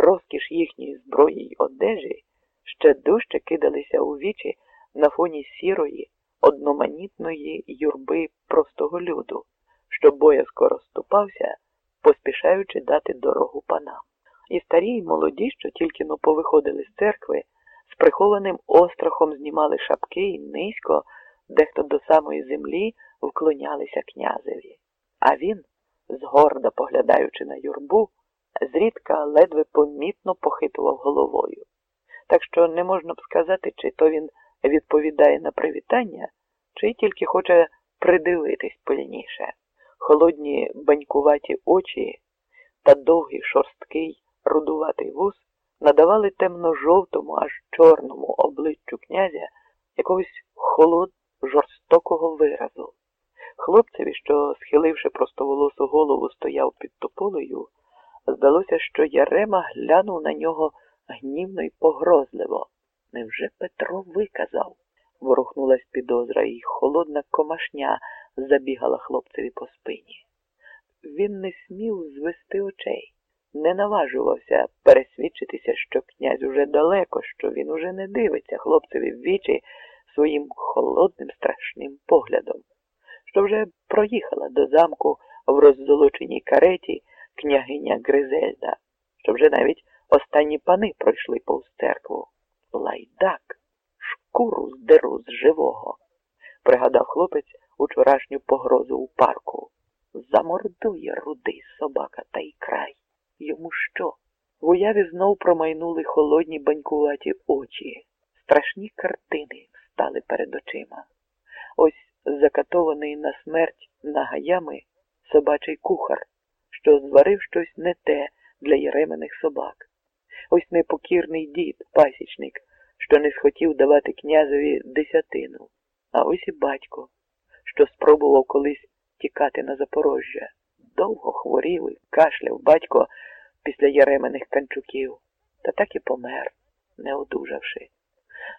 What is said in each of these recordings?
розкіш їхньої зброї й одежі ще дужче кидалися у вічі на фоні сірої, одноманітної юрби простого люду, що боязко розступався, поспішаючи дати дорогу панам. І старі, й молоді, що тільки но повиходили з церкви, з прихованим острахом знімали шапки і низько, дехто до самої землі вклонялися князеві. А він, згорда поглядаючи на юрбу, зрідка ледве помітно похитував головою. Так що не можна б сказати, чи то він відповідає на привітання, чи тільки хоче придивитись пильніше. Холодні банькуваті очі та довгий шорсткий рудуватий вуз надавали темно-жовтому, аж чорному обличчю князя якогось холод жорстокого виразу. Хлопцеві, що, схиливши простоволосу голову, стояв під тополею, здалося, що Ярема глянув на нього гнівно й погрозливо. Невже Петро виказав? ворухнулась підозра, і холодна комашня забігала хлопцеві по спині. Він не смів звести очей, не наважувався пересвідчитися, що князь уже далеко, що він уже не дивиться хлопцеві в вічі своїм холодним страшним поглядом, що вже проїхала до замку в роззолоченій кареті княгиня Гризельда, що вже навіть останні пани пройшли повз церкву. Лайдак, шкуру здеру з живого, пригадав хлопець учорашню погрозу у парку. Замордує рудий собака та й край. Йому що? В уяві знов промайнули холодні банькуваті очі. Страшні картини стали перед очима. Ось закатований на смерть нагаями собачий кухар, що зварив щось не те для єремених собак. Ось непокірний дід, пасічник, що не схотів давати князеві десятину, а ось і батько, що спробував колись тікати на Запорожжя. Довго хворів і кашляв батько після яремених канчуків, та так і помер, не одужавши.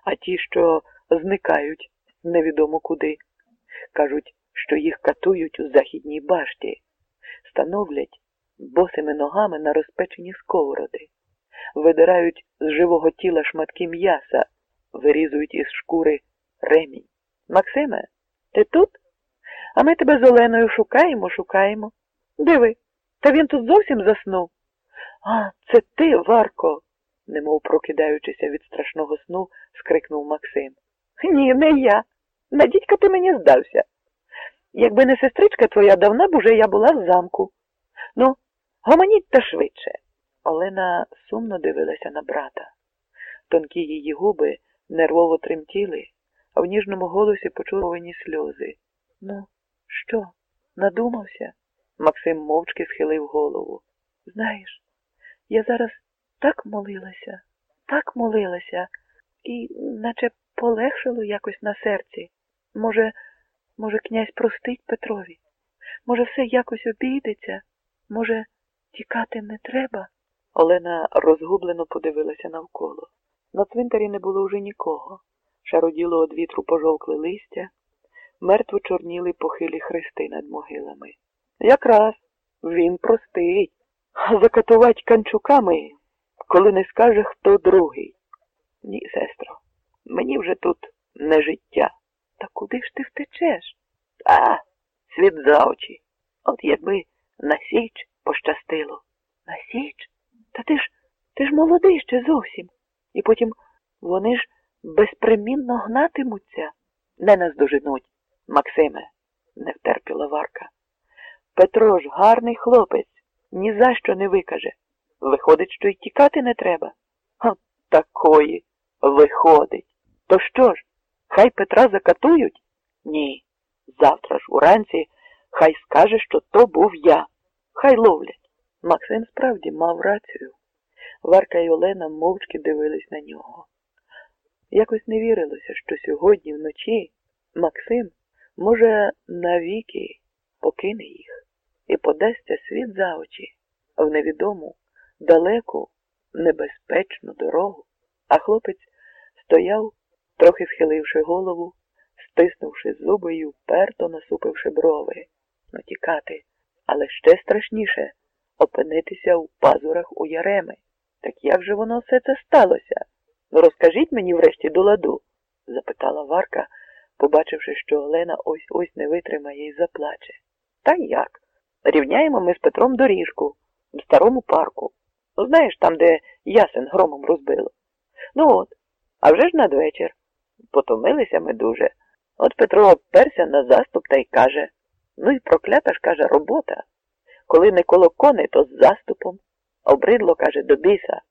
А ті, що зникають невідомо куди, кажуть, що їх катують у західній башті, становлять босими ногами на розпечені сковороди, видирають з живого тіла шматки м'яса, вирізують із шкури ремінь. Максиме, ти тут? А ми тебе з Оленою шукаємо, шукаємо. Диви, та він тут зовсім заснув. А, це ти, Варко, немов прокидаючися від страшного сну, скрикнув Максим. Ні, не я. На дідька ти мені здався. Якби не сестричка твоя, давна б уже я була в замку. Ну, гомоніть та швидше. Олена сумно дивилася на брата. Тонкі її губи нервово тремтіли, а в ніжному голосі почуловані сльози. Ну, що, надумався? Максим мовчки схилив голову. Знаєш, я зараз так молилася, так молилася, і наче полегшило якось на серці. Може, може, князь простить Петрові? Може, все якось обійдеться? Може, тікати не треба? Олена розгублено подивилася навколо. На цвинтарі не було вже нікого. Шароділо од вітру пожовкли листя, мертво чорніли похилі хрести над могилами. Якраз він простий. Закатувати канчуками, коли не скаже, хто другий. Ні, сестро, мені вже тут не життя. Та куди ж ти втечеш? А, світ за очі. От якби на січ пощастило. На січ? Та ти ж ти ж молодий ще зовсім. І потім вони ж безпримінно гнатимуться. Не наздоженуть, Максиме, не втерпіла Варка. Петро ж гарний хлопець, ні за що не викаже. Виходить, що й тікати не треба. Ха, такої виходить. То що ж, хай Петра закатують? Ні. Завтра ж уранці хай скаже, що то був я. Хай ловлять. Максим справді мав рацію. Варка і Олена мовчки дивились на нього. Якось не вірилося, що сьогодні вночі Максим, може, навіки покине їх і подасться світ за очі в невідому, далеку, небезпечну дорогу. А хлопець стояв, трохи схиливши голову, стиснувши зуби й уперто насупивши брови, ну тікати, але ще страшніше опинитися у пазурах у яреми. Так як же воно все це сталося? Ну розкажіть мені врешті до ладу, запитала Варка, побачивши, що Олена ось ось не витримає і заплаче. Та як? Рівняємо ми з Петром доріжку в старому парку. Ну, знаєш, там, де ясен громом розбило. Ну от, а вже ж надвечір. Потомилися ми дуже. От Петро перся на заступ та й каже ну і проклята ж, каже, робота. Коли не коло коней, то з заступом. Обридло, каже, до біса.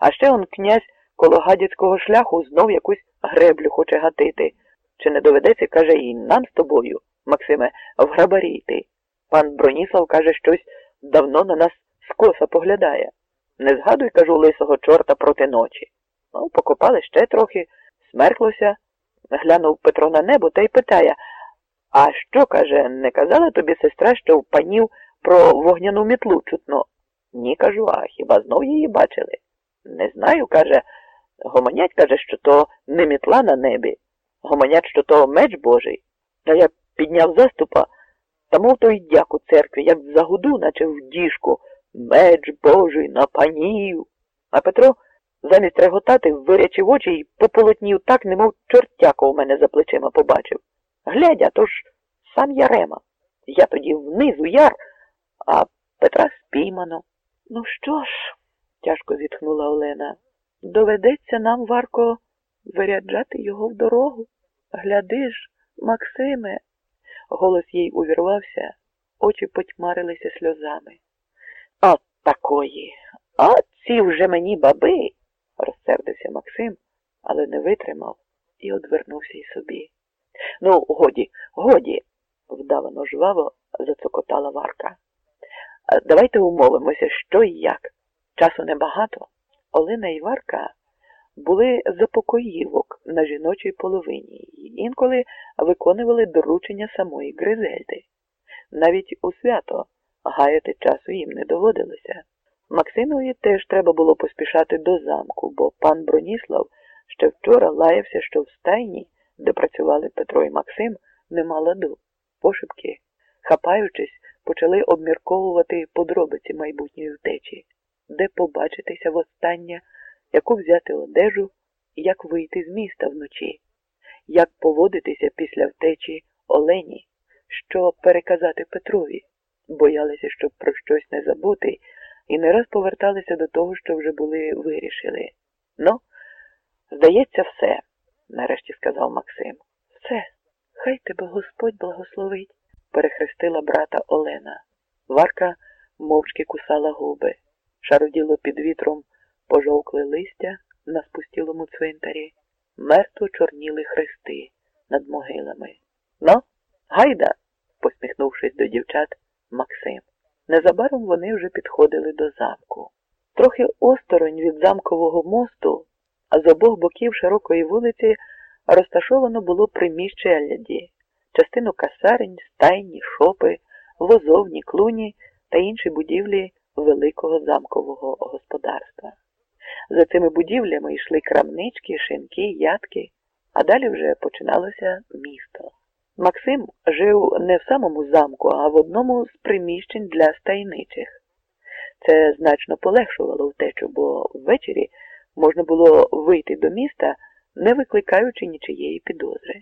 А ще он князь коло гадяцького шляху знов якусь греблю хоче гатити. Чи не доведеться, каже, і нам з тобою, Максиме, в грабарі йти. Пан Броніслав каже, щось давно на нас скоса поглядає. Не згадуй, кажу, лисого чорта проти ночі. Ну, покопали ще трохи, смерклося, глянув Петро на небо та й питає, а що, каже, не казала тобі сестра, що в панів про вогняну мітлу чутно? Ні, кажу, а хіба знов її бачили? Не знаю, каже, гомонять, каже, що то не мітла на небі. Гомонять, що то меч Божий. А я підняв заступа, та мов той дяк у церкві, як загуду, наче в діжку. Меч Божий на панів. А Петро замість реготати вирячив очі і пополотнів так, немов чортяко у мене за плечима побачив. Глядя, то ж сам Ярема. Я тоді внизу яр, а Петра спіймано. Ну що ж, тяжко зітхнула Олена, доведеться нам, Варко, виряджати його в дорогу. Гляди ж, Максиме. Голос їй увірвався, очі потьмарилися сльозами. От такої, от ці вже мені баби, розсердився Максим, але не витримав і одвернувся й собі. Ну, годі, годі, вдавано жваво зацокотала Варка. Давайте умовимося, що і як. Часу небагато. Олена і Варка були запокоївок на жіночій половині і інколи виконували доручення самої Гризельди. Навіть у свято гаяти часу їм не доводилося. Максимові теж треба було поспішати до замку, бо пан Броніслав ще вчора лаявся, що в стайні, де працювали Петро і Максим, нема ладу. Пошепки, хапаючись, почали обмірковувати подробиці майбутньої втечі, де побачитися востаннє, яку взяти одежу, як вийти з міста вночі, як поводитися після втечі Олені, що переказати Петрові, боялися, щоб про щось не забути, і не раз поверталися до того, що вже були вирішили. Ну, здається, все, нарешті сказав Максим. Все, хай тебе Господь благословить перехрестила брата Олена. Варка мовчки кусала губи. Шароділо під вітром пожовкли листя на спустілому цвинтарі, мертво чорніли хрести над могилами. Ну, гайда, посміхнувшись до дівчат, Максим. Незабаром вони вже підходили до замку. Трохи осторонь від замкового мосту, а з обох боків широкої вулиці розташовано було приміщення ляді, частину касарень, стайні, шопи, возовні, клуні та інші будівлі великого замкового господарства. За цими будівлями йшли крамнички, шинки, ядки, а далі вже починалося місто. Максим жив не в самому замку, а в одному з приміщень для стайничих. Це значно полегшувало втечу, бо ввечері можна було вийти до міста, не викликаючи нічиєї підозри.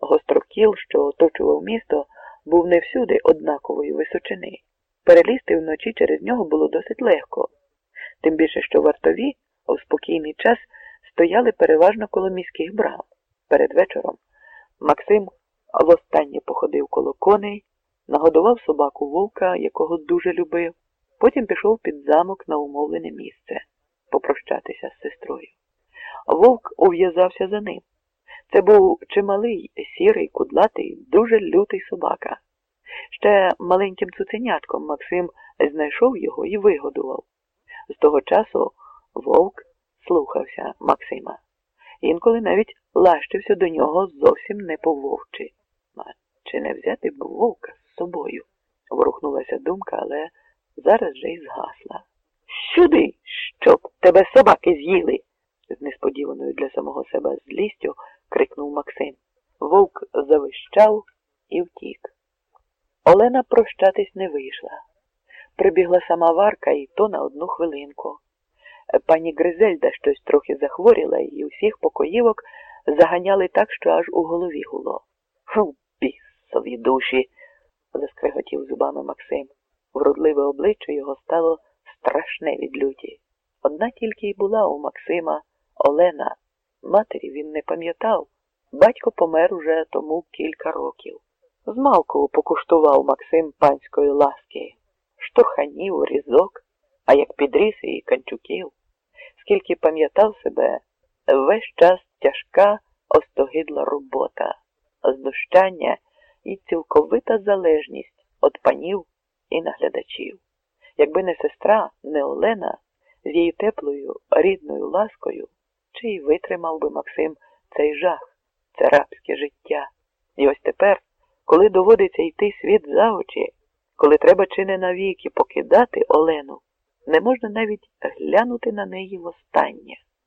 Гострокіл, що оточував місто, був не всюди однакової височини. Перелізти вночі через нього було досить легко, тим більше, що вартові у спокійний час стояли переважно коло міських брам. Перед вечором Максим востаннє походив коло коней, нагодував собаку вовка, якого дуже любив, потім пішов під замок на умовлене місце попрощатися з сестрою. Вовк ув'язався за ним. Це був чималий, сірий, кудлатий, дуже лютий собака. Ще маленьким цуценятком Максим знайшов його і вигодував. З того часу вовк слухався Максима. Інколи навіть лащився до нього зовсім не по вовчі. А чи не взяти б вовка з собою? ворухнулася думка, але зараз же й згасла. Сюди, щоб тебе собаки з'їли, з несподіваною для самого себе злістю крикнув Максим. Вовк завищав і втік. Олена прощатись не вийшла. Прибігла сама Варка і то на одну хвилинку. Пані Гризельда щось трохи захворіла, і усіх покоївок заганяли так, що аж у голові гуло. Фу, бісові душі, заскриготів зубами Максим. Вродливе обличчя його стало страшне від люті. Одна тільки й була у Максима Олена. Матері він не пам'ятав. Батько помер уже тому кілька років. Змалку покуштував Максим панської ласки, штурханів, різок, а як підріс і канчуків. Скільки пам'ятав себе, весь час тяжка, остогидла робота, знущання і цілковита залежність від панів і наглядачів. Якби не сестра, не Олена, з її теплою, рідною ласкою, чи й витримав би Максим цей жах, це рабське життя. І ось тепер, коли доводиться йти світ за очі, коли треба чи не навіки покидати Олену, не можна навіть глянути на неї востаннє.